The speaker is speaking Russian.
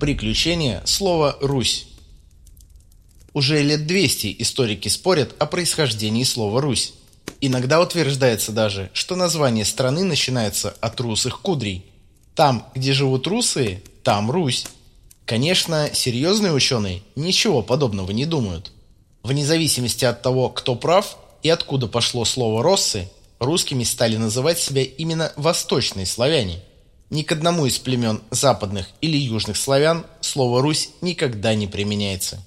Приключения слова «Русь». Уже лет 200 историки спорят о происхождении слова «Русь». Иногда утверждается даже, что название страны начинается от русых кудрей. Там, где живут русы, там Русь. Конечно, серьезные ученые ничего подобного не думают. Вне зависимости от того, кто прав и откуда пошло слово «россы», русскими стали называть себя именно восточные славяне. Ни к одному из племен западных или южных славян слово «Русь» никогда не применяется.